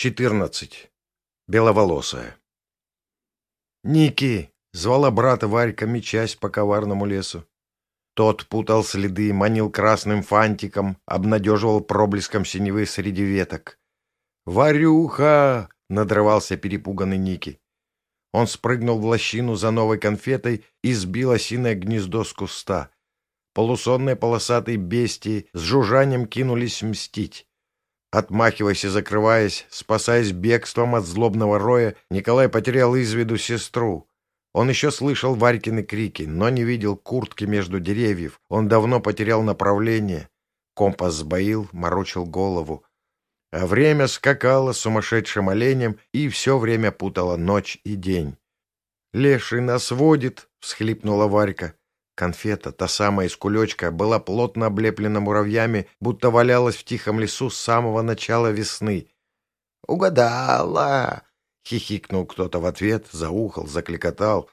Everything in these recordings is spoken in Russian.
14. Беловолосая. «Ники!» — звала брата Варька, мечась по коварному лесу. Тот путал следы, манил красным фантиком, обнадеживал проблеском синевы среди веток. «Варюха!» — надрывался перепуганный Ники. Он спрыгнул в лощину за новой конфетой и сбил осиное гнездо с куста. Полусонные полосатые бестии с жужжанием кинулись мстить. Отмахиваясь и закрываясь, спасаясь бегством от злобного роя, Николай потерял из виду сестру. Он еще слышал Варькины крики, но не видел куртки между деревьев. Он давно потерял направление. Компас сбоил, морочил голову. А время скакало сумасшедшим оленем и все время путало ночь и день. «Леший нас водит!» — всхлипнула Варька. Конфета, та самая из кулечка, была плотно облеплена муравьями, будто валялась в тихом лесу с самого начала весны. «Угадала!» — хихикнул кто-то в ответ, заухал, закликотал.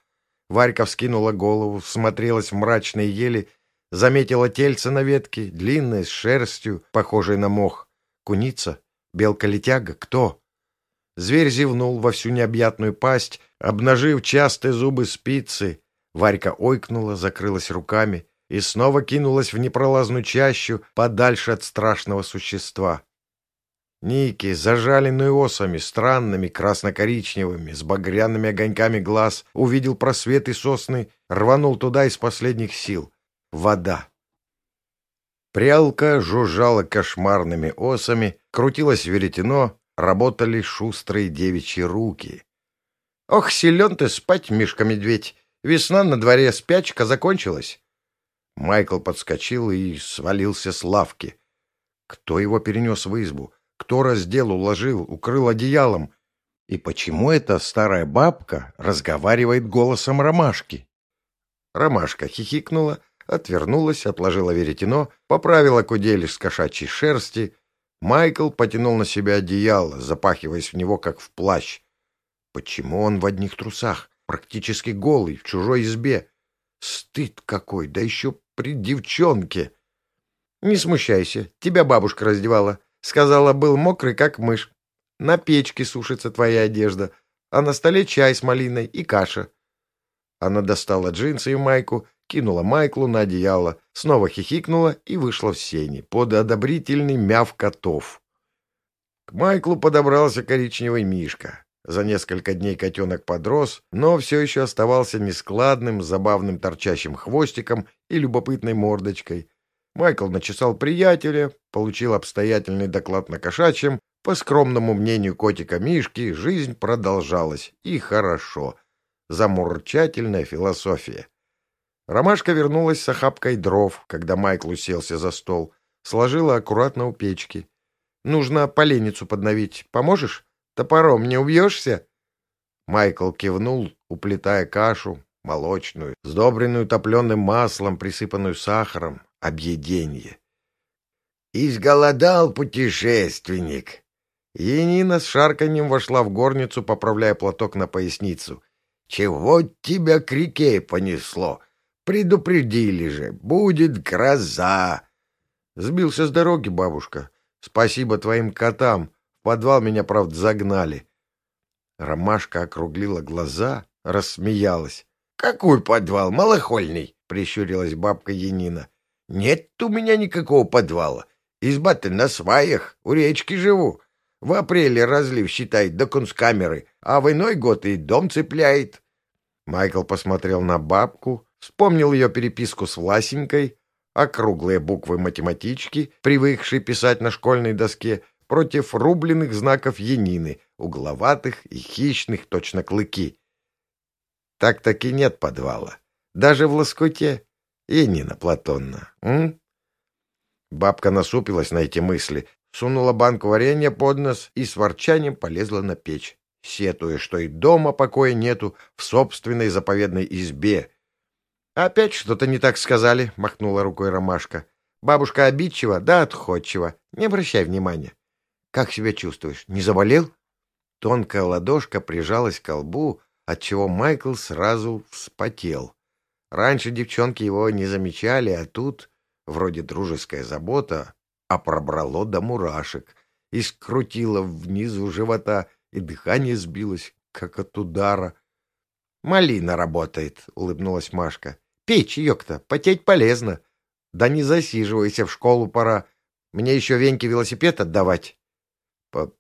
Варька вскинула голову, всмотрелась в мрачные ели, заметила тельце на ветке, длинное, с шерстью, похожей на мох. Куница? Белка-летяга? Кто? Зверь зевнул во всю необъятную пасть, обнажив частые зубы спицы, Варька ойкнула, закрылась руками и снова кинулась в непролазную чащу, подальше от страшного существа. Ники, зажаленный осами, странными, красно-коричневыми, с багряными огоньками глаз, увидел просветы сосны, рванул туда из последних сил. Вода. Прялка жужжала кошмарными осами, крутилось веретено, работали шустрые девичьи руки. — Ох, силен ты спать, Мишка-медведь! Весна на дворе, спячка закончилась. Майкл подскочил и свалился с лавки. Кто его перенес в избу? Кто раздел, уложил, укрыл одеялом? И почему эта старая бабка разговаривает голосом ромашки? Ромашка хихикнула, отвернулась, отложила веретено, поправила кудель с кошачьей шерсти. Майкл потянул на себя одеяло, запахиваясь в него, как в плащ. Почему он в одних трусах? Практически голый, в чужой избе. Стыд какой, да еще при девчонке. Не смущайся, тебя бабушка раздевала. Сказала, был мокрый, как мышь. На печке сушится твоя одежда, а на столе чай с малиной и каша. Она достала джинсы и майку, кинула Майклу на одеяло, снова хихикнула и вышла в сени под одобрительный мяв котов. К Майклу подобрался коричневый мишка. За несколько дней котенок подрос, но все еще оставался нескладным, забавным торчащим хвостиком и любопытной мордочкой. Майкл начесал приятеля, получил обстоятельный доклад на кошачьем. По скромному мнению котика Мишки, жизнь продолжалась, и хорошо. Замурчательная философия. Ромашка вернулась с охапкой дров, когда Майкл уселся за стол. Сложила аккуратно у печки. «Нужно поленницу подновить. Поможешь?» Топором не убьешься?» Майкл кивнул, уплетая кашу, молочную, сдобренную топленым маслом, присыпанную сахаром, объеденье. «Изголодал путешественник!» Енина с шарканьем вошла в горницу, поправляя платок на поясницу. «Чего тебя к реке понесло? Предупредили же, будет гроза!» Сбился с дороги, бабушка. Спасибо твоим котам подвал меня, правда, загнали. Ромашка округлила глаза, рассмеялась. — Какой подвал? Малохольный! — прищурилась бабка Янина. — Нет у меня никакого подвала. Изба-то на сваях, у речки живу. В апреле разлив считает до кунсткамеры, а в иной год и дом цепляет. Майкл посмотрел на бабку, вспомнил ее переписку с Власенькой, округлые буквы математички, привыкшие писать на школьной доске, против рубленых знаков Янины, угловатых и хищных, точно клыки. Так-таки нет подвала. Даже в лоскуте. Янина Платонна, м? Бабка насупилась на эти мысли, сунула банку варенья под нос и с ворчанием полезла на печь, сетуя, что и дома покоя нету в собственной заповедной избе. — Опять что-то не так сказали, — махнула рукой ромашка. — Бабушка обидчива, да отходчива. Не обращай внимания. Как себя чувствуешь? Не заболел?» Тонкая ладошка прижалась к лбу, отчего Майкл сразу вспотел. Раньше девчонки его не замечали, а тут, вроде дружеская забота, а пробрало до мурашек. и скрутило внизу живота, и дыхание сбилось, как от удара. «Малина работает», — улыбнулась Машка. «Пей чаек-то, потеть полезно. Да не засиживайся, в школу пора. Мне еще Веньке велосипед отдавать».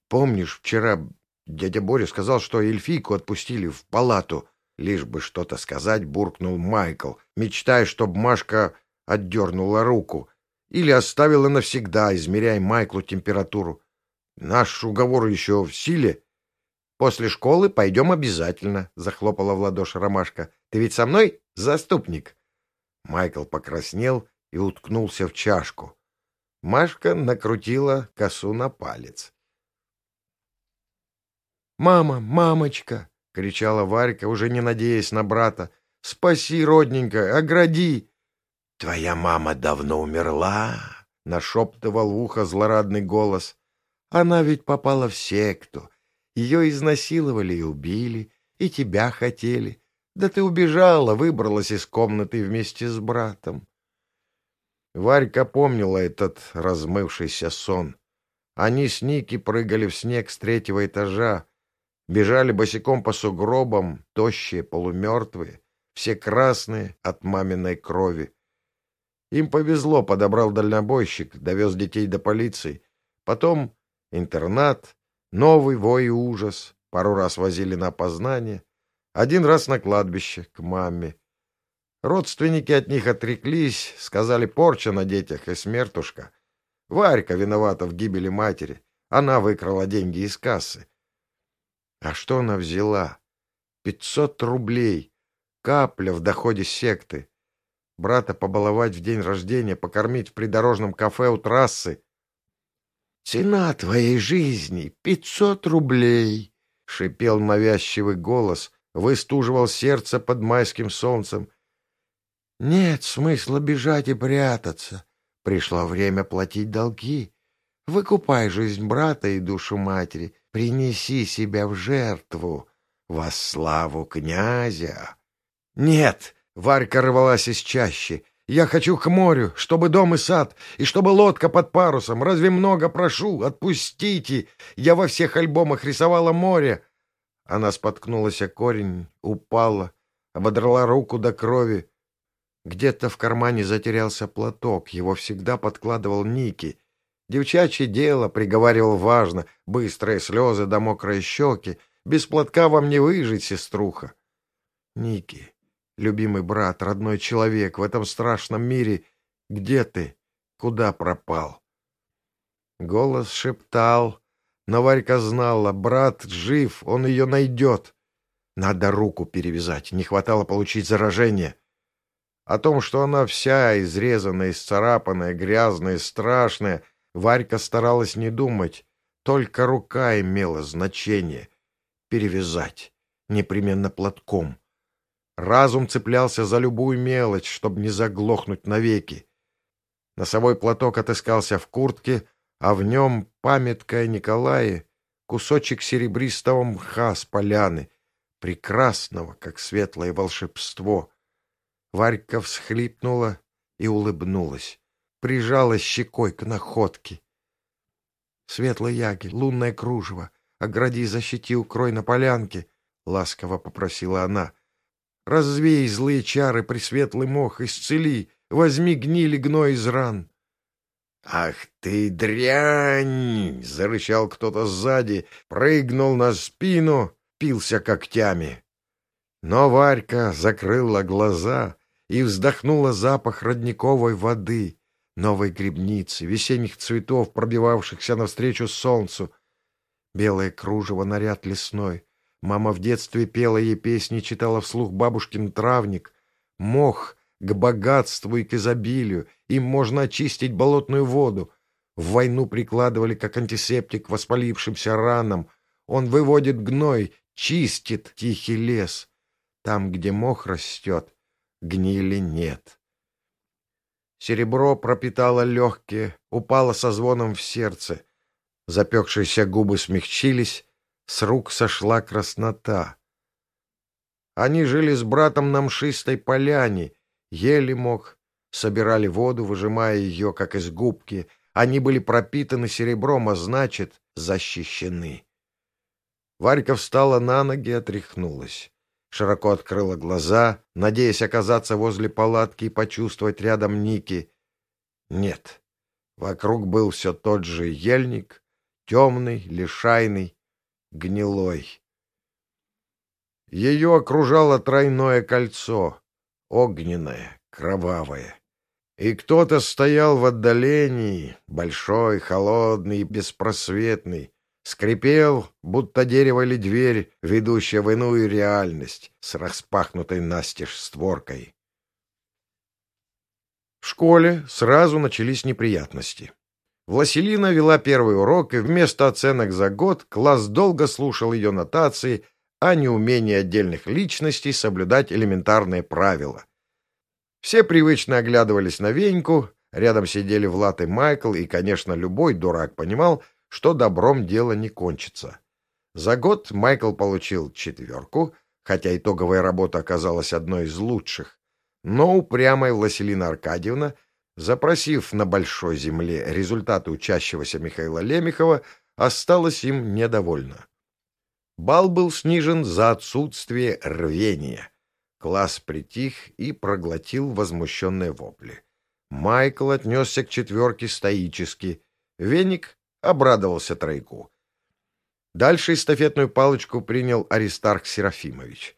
«Помнишь, вчера дядя Боря сказал, что эльфийку отпустили в палату?» Лишь бы что-то сказать, буркнул Майкл, мечтая, чтобы Машка отдернула руку. Или оставила навсегда, измеряя Майклу температуру. Наш уговор еще в силе. После школы пойдем обязательно, — захлопала в ладоши Ромашка. Ты ведь со мной заступник? Майкл покраснел и уткнулся в чашку. Машка накрутила косу на палец. «Мама, мамочка!» — кричала Варька, уже не надеясь на брата. «Спаси, родненькая, огради!» «Твоя мама давно умерла!» — нашептывал в ухо злорадный голос. «Она ведь попала в секту. Ее изнасиловали и убили, и тебя хотели. Да ты убежала, выбралась из комнаты вместе с братом». Варька помнила этот размывшийся сон. Они с Ники прыгали в снег с третьего этажа, бежали босиком по сугробам, тощие, полумертвые, все красные от маминой крови. Им повезло, подобрал дальнобойщик, довез детей до полиции. Потом интернат, новый вой и ужас. Пару раз возили на опознание. Один раз на кладбище, к маме. Родственники от них отреклись, сказали порча на детях и смертушка. Варька виновата в гибели матери. Она выкрала деньги из кассы. А что она взяла? Пятьсот рублей. Капля в доходе секты брата побаловать в день рождения, покормить в придорожном кафе у трассы. «Цена твоей жизни — пятьсот рублей!» — шипел навязчивый голос, выстуживал сердце под майским солнцем. «Нет смысла бежать и прятаться. Пришло время платить долги. Выкупай жизнь брата и душу матери, принеси себя в жертву во славу князя». «Нет!» Варька рвалась из чащи. «Я хочу к морю, чтобы дом и сад, и чтобы лодка под парусом. Разве много прошу? Отпустите! Я во всех альбомах рисовала море!» Она споткнулась о корень, упала, ободрала руку до крови. Где-то в кармане затерялся платок, его всегда подкладывал Ники. Девчачье дело, приговаривал важно, быстрые слезы да мокрые щеки. Без платка вам не выжить, сеструха. Ники, любимый брат, родной человек в этом страшном мире, где ты? Куда пропал? Голос шептал, но Варька знала, брат жив, он ее найдет. Надо руку перевязать, не хватало получить заражение. О том, что она вся изрезанная, исцарапанная, грязная, страшная, Варька старалась не думать, только рука имела значение. Перевязать, непременно платком — Разум цеплялся за любую мелочь, чтобы не заглохнуть навеки. Носовой платок отыскался в куртке, а в нем памятка о Николае, кусочек серебристого мха с поляны, прекрасного, как светлое волшебство. Варька всхлипнула и улыбнулась, прижалась щекой к находке. Светлый яги, лунное кружево, огради, защити, укрой на полянке, — ласково попросила она. Развей злые чары, пресветлый мох, исцели, возьми гнили гной из ран. «Ах ты, дрянь!» — зарычал кто-то сзади, прыгнул на спину, пился когтями. Но Варька закрыла глаза и вздохнула запах родниковой воды, новой грибницы, весенних цветов, пробивавшихся навстречу солнцу. Белое кружево наряд лесной, Мама в детстве пела ей песни, читала вслух бабушкин травник. Мох к богатству и к изобилию, им можно очистить болотную воду. В войну прикладывали как антисептик воспалившимся ранам. Он выводит гной, чистит тихий лес. Там, где мох растет, гнили нет. Серебро пропитало легкие, упало со звоном в сердце. Запекшиеся губы смягчились, с рук сошла краснота. Они жили с братом на мшистой поляне, ели мог, собирали воду, выжимая ее, как из губки, Они были пропитаны серебром, а значит, защищены. Варька встала на ноги и отряхнулась. Широко открыла глаза, надеясь оказаться возле палатки и почувствовать рядом Ники. Нет. Вокруг был все тот же ельник, темный, лишайный, гнилой. Ее окружало тройное кольцо, огненное, кровавое. И кто-то стоял в отдалении, большой, холодный беспросветный, скрипел, будто дерево или дверь, ведущая в иную реальность, с распахнутой настежь створкой. В школе сразу начались неприятности. Власелина вела первый урок, и вместо оценок за год класс долго слушал ее нотации о неумении отдельных личностей соблюдать элементарные правила. Все привычно оглядывались на Веньку, рядом сидели Влад и Майкл, и, конечно, любой дурак понимал, что добром дело не кончится. За год Майкл получил четверку, хотя итоговая работа оказалась одной из лучших, но упрямая Власелина Аркадьевна, запросив на Большой Земле результаты учащегося Михаила Лемехова, осталась им недовольна. Бал был снижен за отсутствие рвения. Класс притих и проглотил возмущенные вопли. Майкл отнесся к четверке стоически. Веник обрадовался тройку. Дальше эстафетную палочку принял Аристарх Серафимович.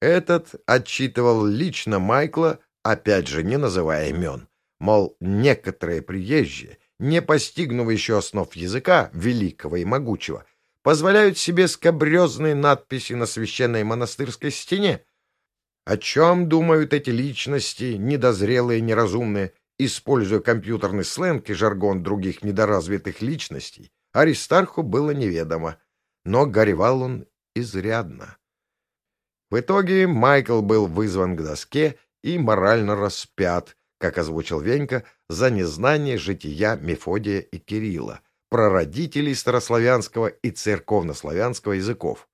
Этот отчитывал лично Майкла, опять же не называя имен, мол, некоторые приезжие, не постигнув еще основ языка великого и могучего, позволяют себе скобрезные надписи на священной монастырской стене. О чем думают эти личности, недозрелые, неразумные, используя компьютерный сленг и жаргон других недоразвитых личностей, Аристарху было неведомо, но горевал он изрядно. В итоге Майкл был вызван к доске и морально распят, как озвучил Венька, за незнание жития Мефодия и Кирилла, прародителей старославянского и церковнославянского языков.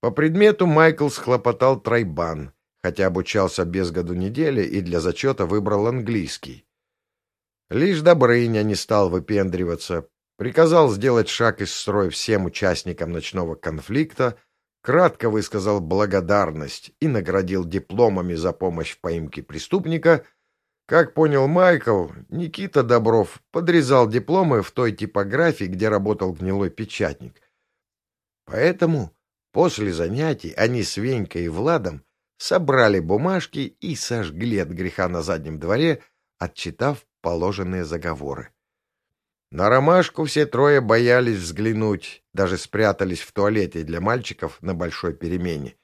По предмету Майкл схлопотал тройбан, хотя обучался без году недели и для зачета выбрал английский. Лишь Добрыня не стал выпендриваться, приказал сделать шаг из строя всем участникам ночного конфликта, кратко высказал благодарность и наградил дипломами за помощь в поимке преступника — как понял Майкл, Никита Добров подрезал дипломы в той типографии, где работал гнилой печатник. Поэтому после занятий они с Венькой и Владом собрали бумажки и сожгли от греха на заднем дворе, отчитав положенные заговоры. На ромашку все трое боялись взглянуть, даже спрятались в туалете для мальчиков на большой перемене.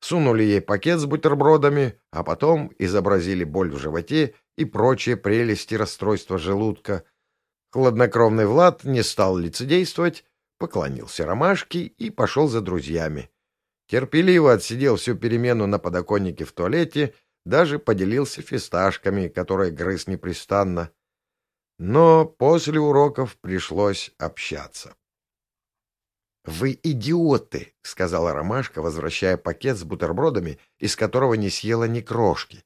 Сунули ей пакет с бутербродами, а потом изобразили боль в животе и прочие прелести расстройства желудка. Хладнокровный Влад не стал лицедействовать, поклонился ромашке и пошел за друзьями. Терпеливо отсидел всю перемену на подоконнике в туалете, даже поделился фисташками, которые грыз непрестанно. Но после уроков пришлось общаться. — Вы идиоты! — сказала Ромашка, возвращая пакет с бутербродами, из которого не съела ни крошки.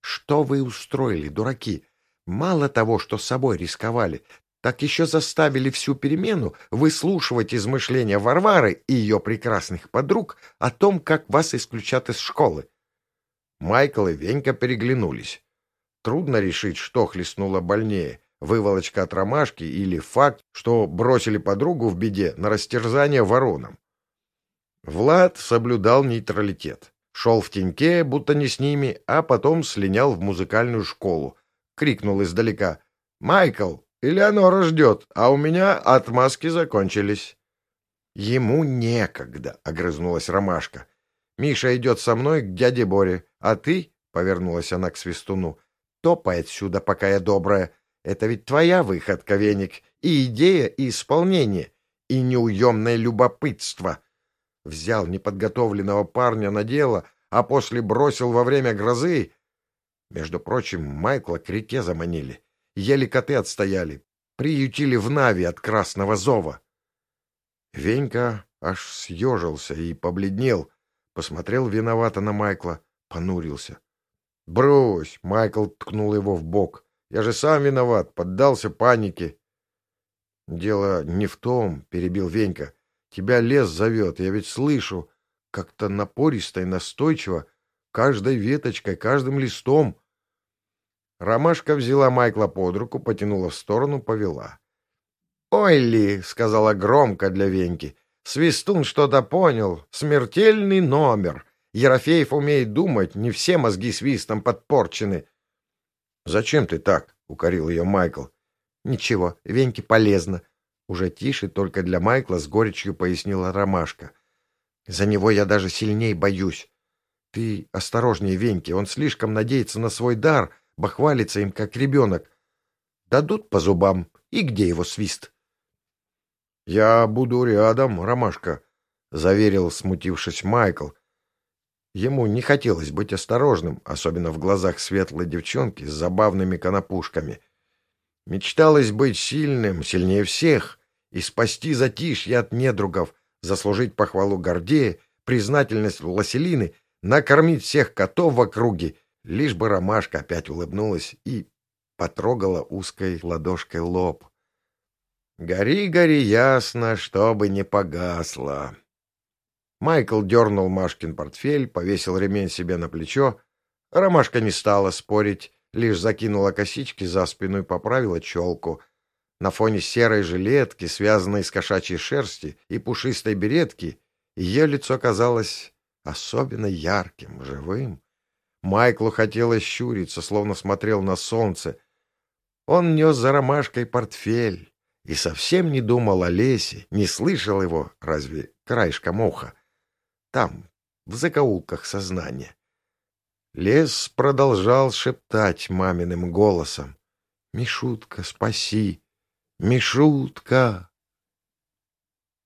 Что вы устроили, дураки? Мало того, что с собой рисковали, так еще заставили всю перемену выслушивать измышления Варвары и ее прекрасных подруг о том, как вас исключат из школы. Майкл и Венька переглянулись. Трудно решить, что хлестнуло больнее — выволочка от ромашки или факт, что бросили подругу в беде на растерзание вороном. Влад соблюдал нейтралитет шел в теньке, будто не с ними, а потом слинял в музыкальную школу. Крикнул издалека. «Майкл, Элеонора ждет, а у меня отмазки закончились». «Ему некогда», — огрызнулась Ромашка. «Миша идет со мной к дяде Боре, а ты...» — повернулась она к Свистуну. «Топай отсюда, пока я добрая. Это ведь твоя выходка, Веник, и идея, и исполнение, и неуемное любопытство взял неподготовленного парня на дело, а после бросил во время грозы. Между прочим, Майкла к реке заманили. Еле коты отстояли. Приютили в Нави от красного зова. Венька аж съежился и побледнел. Посмотрел виновато на Майкла, понурился. «Брось!» — Майкл ткнул его в бок. «Я же сам виноват, поддался панике. Дело не в том, — перебил Венька. Тебя лес зовет, я ведь слышу. Как-то напористо и настойчиво, каждой веточкой, каждым листом. Ромашка взяла Майкла под руку, потянула в сторону, повела. «Ой ли!» — сказала громко для Веньки. «Свистун что-то понял. Смертельный номер. Ерофеев умеет думать, не все мозги свистом подпорчены». «Зачем ты так?» — укорил ее Майкл. «Ничего, Веньке полезно». Уже тише, только для Майкла, с горечью пояснила Ромашка. «За него я даже сильней боюсь. Ты осторожнее, Веньки, он слишком надеется на свой дар, бахвалится им, как ребенок. Дадут по зубам, и где его свист?» «Я буду рядом, Ромашка», — заверил, смутившись Майкл. Ему не хотелось быть осторожным, особенно в глазах светлой девчонки с забавными конопушками. Мечталось быть сильным, сильнее всех, и спасти затишье от недругов, заслужить похвалу Гордея, признательность Ласелины, накормить всех котов в округе, лишь бы ромашка опять улыбнулась и потрогала узкой ладошкой лоб. Гори, гори ясно, чтобы не погасло. Майкл дернул Машкин портфель, повесил ремень себе на плечо. Ромашка не стала спорить, лишь закинула косички за спину и поправила челку. На фоне серой жилетки, связанной с кошачьей шерсти, и пушистой беретки, ее лицо казалось особенно ярким, живым. Майклу хотелось щуриться, словно смотрел на солнце. Он нес за ромашкой портфель и совсем не думал о лесе, не слышал его, разве краешком уха. Там, в закоулках сознания. Лес продолжал шептать маминым голосом. «Мишутка, спаси! Мишутка!»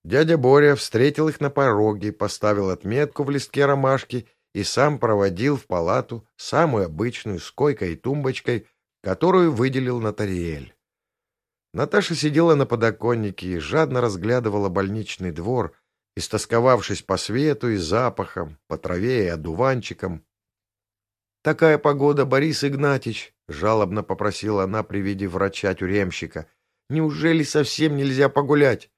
Дядя Боря встретил их на пороге, поставил отметку в листке ромашки и сам проводил в палату самую обычную с койкой и тумбочкой, которую выделил Натариэль. Наташа сидела на подоконнике и жадно разглядывала больничный двор, истосковавшись по свету и запахам, по траве и одуванчикам. «Такая погода, Борис Игнатьич!» — жалобно попросила она при виде врача-тюремщика. «Неужели совсем нельзя погулять?»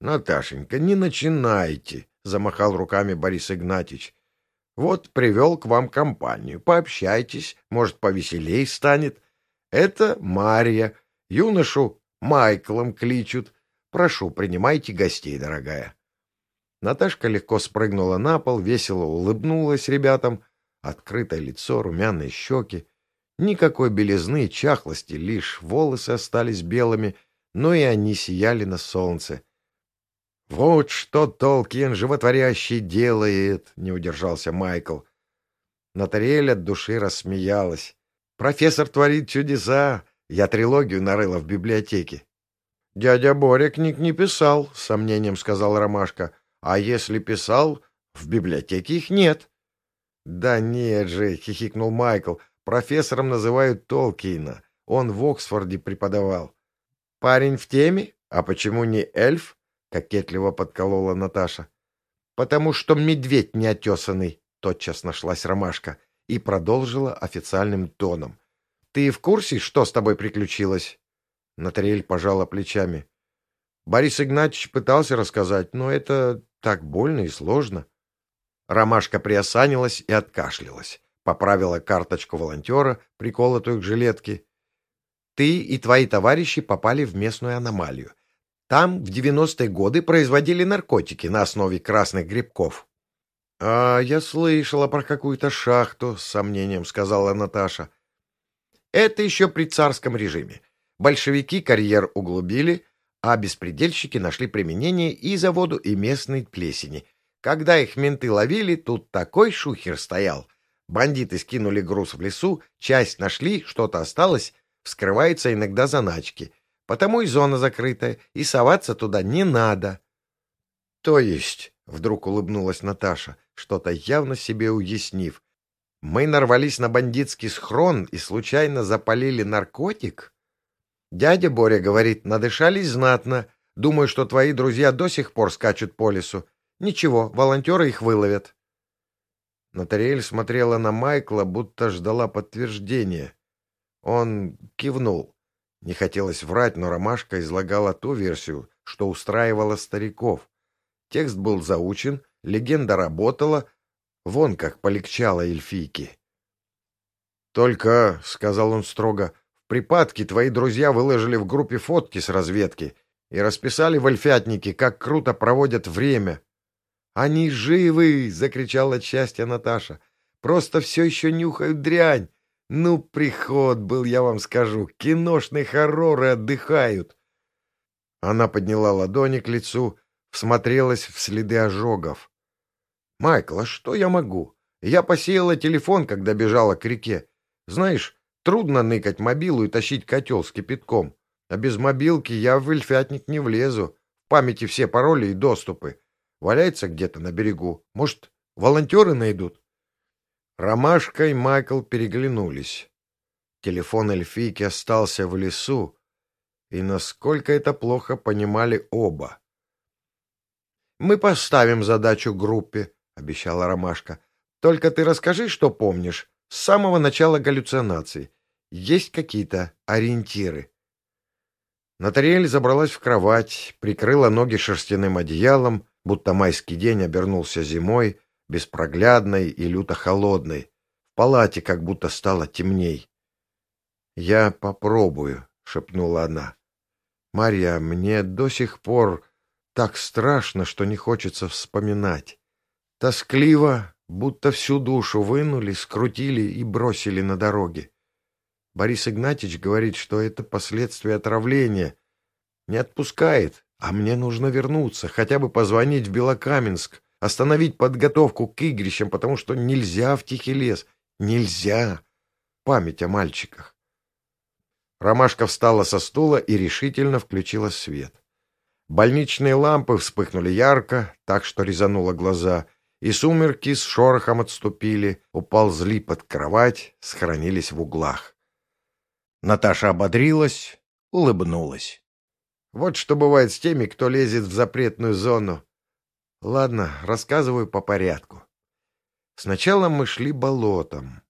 «Наташенька, не начинайте!» — замахал руками Борис Игнатьич. «Вот привел к вам компанию. Пообщайтесь, может, повеселей станет. Это Мария, Юношу Майклом кличут. Прошу, принимайте гостей, дорогая. Наташка легко спрыгнула на пол, весело улыбнулась ребятам. Открытое лицо, румяные щеки. Никакой белизны и чахлости, лишь волосы остались белыми, но и они сияли на солнце. «Вот что Толкин животворящий делает!» — не удержался Майкл. Натариэль от души рассмеялась. «Профессор творит чудеса! Я трилогию нарыла в библиотеке. — Дядя Боря книг не писал, — с сомнением сказал Ромашка. — А если писал, в библиотеке их нет. — Да нет же, — хихикнул Майкл, — профессором называют Толкина. Он в Оксфорде преподавал. — Парень в теме? А почему не эльф? — кокетливо подколола Наташа. — Потому что медведь неотесанный, — тотчас нашлась Ромашка и продолжила официальным тоном. — ты в курсе, что с тобой приключилось? Натриэль пожала плечами. Борис Игнатьевич пытался рассказать, но это так больно и сложно. Ромашка приосанилась и откашлялась. Поправила карточку волонтера, приколотую к жилетке. Ты и твои товарищи попали в местную аномалию. Там в 90-е годы производили наркотики на основе красных грибков. — А я слышала про какую-то шахту, — с сомнением сказала Наташа. Это еще при царском режиме. Большевики карьер углубили, а беспредельщики нашли применение и заводу, и местной плесени. Когда их менты ловили, тут такой шухер стоял. Бандиты скинули груз в лесу, часть нашли, что-то осталось, вскрываются иногда заначки. Потому и зона закрытая, и соваться туда не надо. — То есть, — вдруг улыбнулась Наташа, что-то явно себе уяснив, мы нарвались на бандитский схрон и случайно запалили наркотик? Дядя Боря говорит, надышались знатно. Думаю, что твои друзья до сих пор скачут по лесу. Ничего, волонтеры их выловят. Натариэль смотрела на Майкла, будто ждала подтверждения. Он кивнул. Не хотелось врать, но Ромашка излагала ту версию, что устраивала стариков. Текст был заучен, легенда работала, вон как полегчало эльфийке. «Только», — сказал он строго, — «в припадке твои друзья выложили в группе фотки с разведки и расписали в эльфятнике, как круто проводят время». «Они живы!» — закричала от счастья Наташа. «Просто все еще нюхают дрянь. Ну, приход был, я вам скажу. Киношные хорроры отдыхают. Она подняла ладони к лицу, всмотрелась в следы ожогов. «Майкл, а что я могу? Я посеяла телефон, когда бежала к реке. Знаешь, трудно ныкать мобилу и тащить котел с кипятком. А без мобилки я в эльфятник не влезу. В памяти все пароли и доступы. Валяется где-то на берегу. Может, волонтеры найдут?» Ромашка и Майкл переглянулись. Телефон эльфийки остался в лесу, и насколько это плохо понимали оба. «Мы поставим задачу группе», — обещала Ромашка. «Только ты расскажи, что помнишь, с самого начала галлюцинаций. Есть какие-то ориентиры?» Натариэль забралась в кровать, прикрыла ноги шерстяным одеялом, будто майский день обернулся зимой, беспроглядной и люто холодной. В палате как будто стало темней. «Я попробую», — шепнула она. «Марья, мне до сих пор так страшно, что не хочется вспоминать. Тоскливо, будто всю душу вынули, скрутили и бросили на дороге. Борис Игнатьевич говорит, что это последствия отравления. Не отпускает, а мне нужно вернуться, хотя бы позвонить в Белокаменск, остановить подготовку к игрищам, потому что нельзя в тихий лес. Нельзя. Память о мальчиках. Ромашка встала со стула и решительно включила свет. Больничные лампы вспыхнули ярко, так что резануло глаза, и сумерки с шорохом отступили, уползли под кровать, схоронились в углах. Наташа ободрилась, улыбнулась. Вот что бывает с теми, кто лезет в запретную зону. Ладно, рассказываю по порядку. Сначала мы шли болотом.